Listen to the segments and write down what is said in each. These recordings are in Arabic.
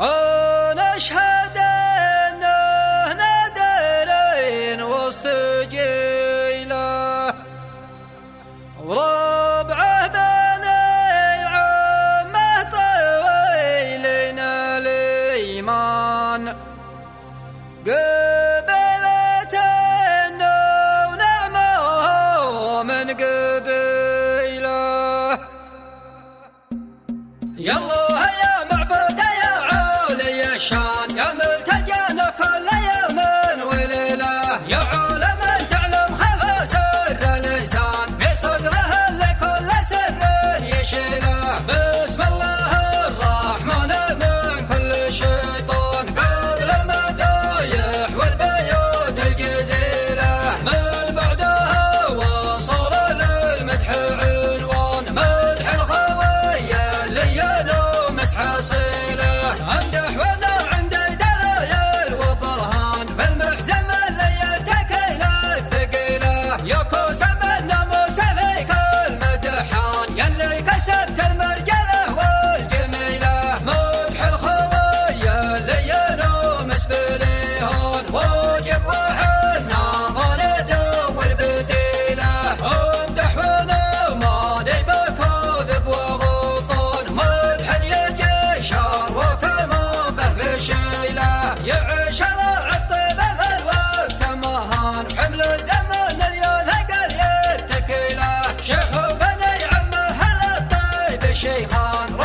ونشهد انه ندرين وسط جيله وربعه بني عمه طويلين الايمان قبلت انه نعمه من قبيله يلا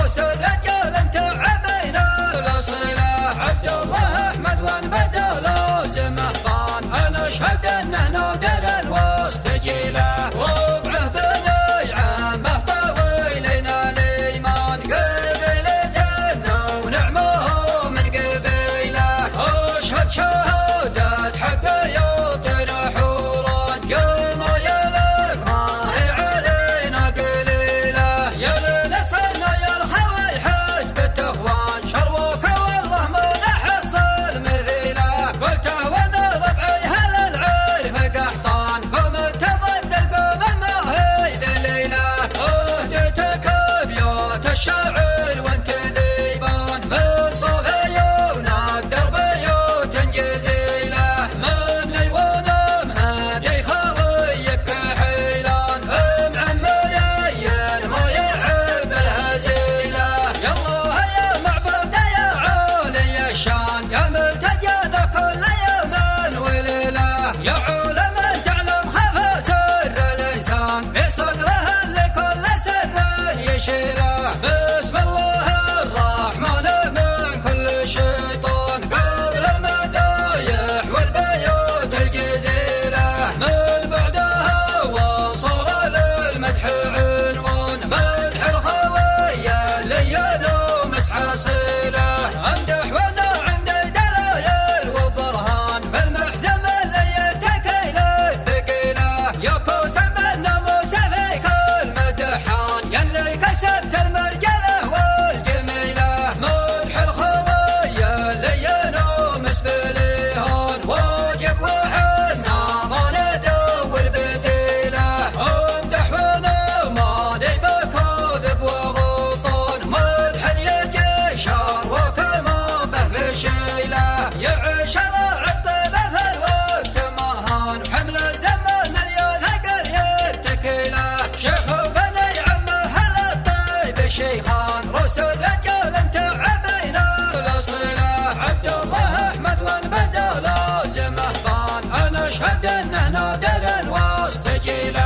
عروس الرجال متعبين لو صلاح عبد الله أحمد والبدر لو நான் பேசுகிற شيخان رؤس الرجال متعبينا لو صلاح عبد الله أحمد والبدا لازم اهفان أنا أشهد انه نادر واستجيله